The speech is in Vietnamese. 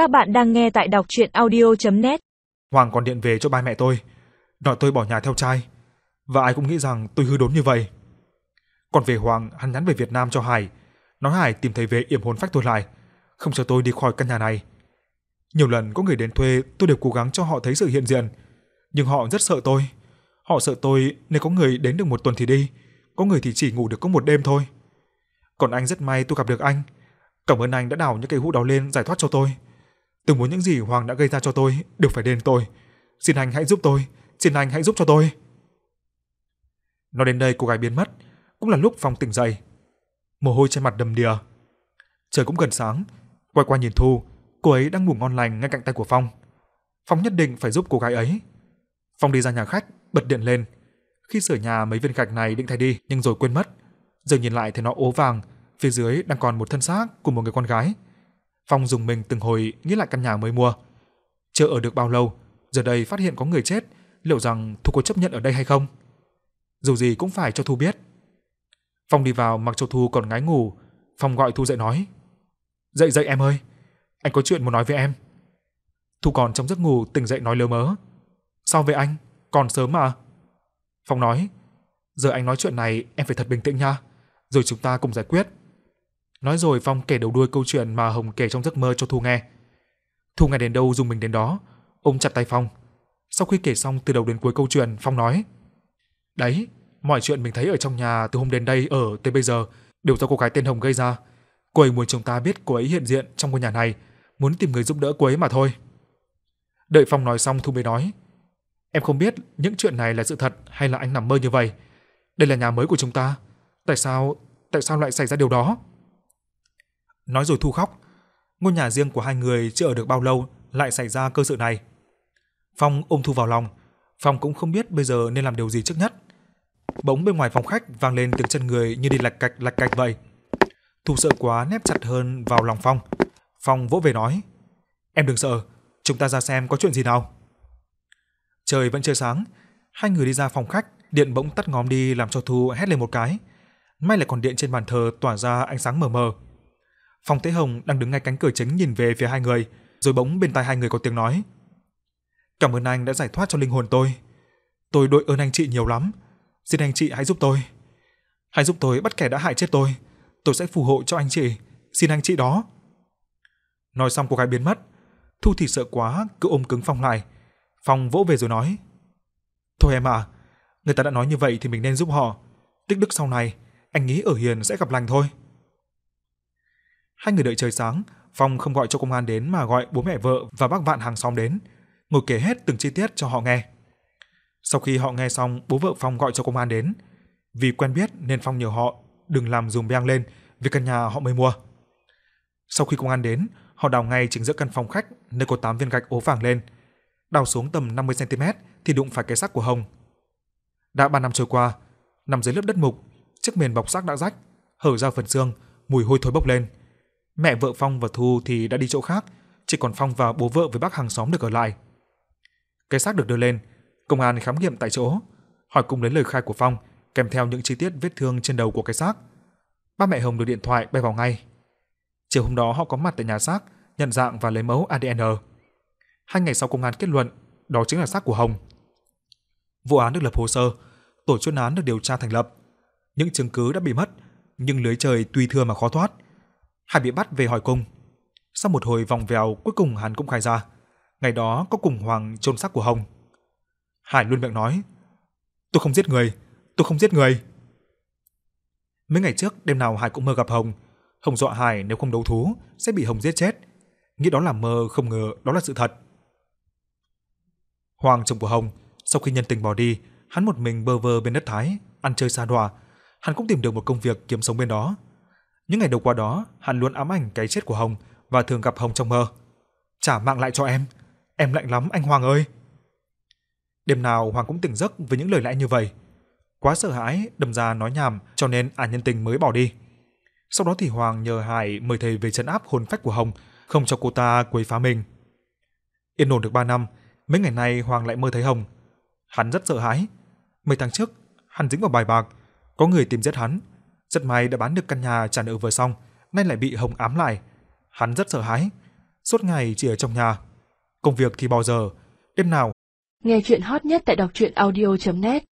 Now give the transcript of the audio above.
Các bạn đang nghe tại đọc audio net Hoàng còn điện về cho ba mẹ tôi, nói tôi bỏ nhà theo trai. Và ai cũng nghĩ rằng tôi hư đốn như vậy. Còn về Hoàng, hắn nhắn về Việt Nam cho Hải, nói Hải tìm thấy về yểm hồn phách tôi lại, không cho tôi đi khỏi căn nhà này. Nhiều lần có người đến thuê, tôi đều cố gắng cho họ thấy sự hiện diện, nhưng họ rất sợ tôi. Họ sợ tôi nên có người đến được một tuần thì đi, có người thì chỉ ngủ được có một đêm thôi. Còn anh rất may tôi gặp được anh. Cảm ơn anh đã đào những cây hũ đó lên giải thoát cho tôi. Từng muốn những gì Hoàng đã gây ra cho tôi đều phải đền tôi. Xin anh hãy giúp tôi, xin anh hãy giúp cho tôi. Nói đến đây cô gái biến mất, cũng là lúc Phong tỉnh dậy. Mồ hôi trên mặt đầm đìa. Trời cũng gần sáng, quay qua nhìn Thu, cô ấy đang ngủ ngon lành ngay cạnh tay của Phong. Phong nhất định phải giúp cô gái ấy. Phong đi ra nhà khách, bật điện lên. Khi sửa nhà mấy viên gạch này định thay đi nhưng rồi quên mất. Giờ nhìn lại thì nó ố vàng, phía dưới đang còn một thân xác của một người con gái. Phong dùng mình từng hồi nghĩ lại căn nhà mới mua. Chưa ở được bao lâu, giờ đây phát hiện có người chết, liệu rằng Thu có chấp nhận ở đây hay không? Dù gì cũng phải cho Thu biết. Phong đi vào mặc cho Thu còn ngái ngủ, Phong gọi Thu dậy nói: "Dậy dậy em ơi, anh có chuyện muốn nói với em." Thu còn trong giấc ngủ tỉnh dậy nói lơ mớ: "Sao về anh? Còn sớm mà." Phong nói: "Giờ anh nói chuyện này em phải thật bình tĩnh nha, rồi chúng ta cùng giải quyết." Nói rồi Phong kể đầu đuôi câu chuyện mà Hồng kể trong giấc mơ cho Thu nghe. Thu nghe đến đâu dùng mình đến đó, ôm chặt tay Phong. Sau khi kể xong từ đầu đến cuối câu chuyện, Phong nói: "Đấy, mọi chuyện mình thấy ở trong nhà từ hôm đến đây ở tới bây giờ đều do cô gái tên Hồng gây ra. Cô ấy muốn chúng ta biết cô ấy hiện diện trong ngôi nhà này, muốn tìm người giúp đỡ cô ấy mà thôi." Đợi Phong nói xong Thu mới nói: "Em không biết những chuyện này là sự thật hay là anh nằm mơ như vậy. Đây là nhà mới của chúng ta, tại sao tại sao lại xảy ra điều đó?" Nói rồi Thu khóc. Ngôi nhà riêng của hai người chưa ở được bao lâu lại xảy ra cơ sự này. Phong ôm Thu vào lòng, Phong cũng không biết bây giờ nên làm điều gì trước nhất. Bỗng bên ngoài phòng khách vang lên tiếng chân người như đi lạch cạch lạch cạch vậy. Thu sợ quá nép chặt hơn vào lòng Phong. Phong vỗ về nói: "Em đừng sợ, chúng ta ra xem có chuyện gì nào." Trời vẫn chưa sáng, hai người đi ra phòng khách, điện bỗng tắt ngóm đi làm cho Thu hét lên một cái. May là còn điện trên bàn thờ tỏa ra ánh sáng mờ mờ. Phong Thế Hồng đang đứng ngay cánh cửa chính nhìn về phía hai người, rồi bỗng bên tai hai người có tiếng nói: "Cảm ơn anh đã giải thoát cho linh hồn tôi. Tôi đội ơn anh chị nhiều lắm. Xin anh chị hãy giúp tôi. Hãy giúp tôi bắt kẻ đã hại chết tôi. Tôi sẽ phù hộ cho anh chị. Xin anh chị đó." Nói xong cô gái biến mất. Thu thì sợ quá, cứ ôm cứng Phong lại. Phong vỗ về rồi nói: "Thôi em à, người ta đã nói như vậy thì mình nên giúp họ. Tích đức sau này, anh nghĩ ở hiền sẽ gặp lành thôi." Hai người đợi trời sáng, Phong không gọi cho công an đến mà gọi bố mẹ vợ và bác Vạn hàng xóm đến, ngồi kể hết từng chi tiết cho họ nghe. Sau khi họ nghe xong, bố vợ Phong gọi cho công an đến. Vì quen biết nên Phong nhờ họ đừng làm dùm beng lên vì căn nhà họ mới mua. Sau khi công an đến, họ đào ngay chính giữa căn phòng khách nơi có 8 viên gạch ố vàng lên. Đào xuống tầm 50 cm thì đụng phải cái xác của Hồng. Đã 3 năm trôi qua, nằm dưới lớp đất mục, chiếc mền bọc xác đã rách, hở ra phần xương, mùi hôi thối bốc lên. Mẹ vợ Phong và Thu thì đã đi chỗ khác, chỉ còn Phong và bố vợ với bác hàng xóm được ở lại. Cái xác được đưa lên, công an khám nghiệm tại chỗ, hỏi cùng lấy lời khai của Phong, kèm theo những chi tiết vết thương trên đầu của cái xác. Ba mẹ Hồng được điện thoại bay vào ngay. Chiều hôm đó họ có mặt tại nhà xác, nhận dạng và lấy mẫu ADN. Hai ngày sau công an kết luận, đó chính là xác của Hồng. Vụ án được lập hồ sơ, tổ chuyên án được điều tra thành lập. Những chứng cứ đã bị mất, nhưng lưới trời tuy thưa mà khó thoát. Hải bị bắt về hỏi cung. Sau một hồi vòng vèo, cuối cùng hắn cũng khai ra, ngày đó có cùng Hoàng chôn xác của Hồng. Hải luôn miệng nói, tôi không giết người, tôi không giết người. Mấy ngày trước, đêm nào Hải cũng mơ gặp Hồng. Hồng dọa Hải nếu không đấu thú sẽ bị Hồng giết chết. Nghĩ đó là mơ, không ngờ đó là sự thật. Hoàng chồng của Hồng, sau khi nhân tình bỏ đi, hắn một mình bơ vơ bên đất Thái, ăn chơi xa đọa, hắn cũng tìm được một công việc kiếm sống bên đó. Những ngày đầu qua đó, hắn luôn ám ảnh cái chết của Hồng và thường gặp Hồng trong mơ. Trả mạng lại cho em, em lạnh lắm anh Hoàng ơi. Đêm nào Hoàng cũng tỉnh giấc với những lời lẽ như vậy. Quá sợ hãi, đâm ra nói nhảm cho nên ả nhân tình mới bỏ đi. Sau đó thì Hoàng nhờ Hải mời thầy về trấn áp hồn phách của Hồng, không cho cô ta quấy phá mình. Yên ổn được 3 năm, mấy ngày nay Hoàng lại mơ thấy Hồng. Hắn rất sợ hãi. Mấy tháng trước, hắn dính vào bài bạc, có người tìm giết hắn, rất may đã bán được căn nhà trả nợ vừa xong, nay lại bị Hồng ám lại. Hắn rất sợ hãi. suốt ngày chỉ ở trong nhà. Công việc thì bao giờ, đêm nào. Nghe chuyện hot nhất tại đọc truyện audio.net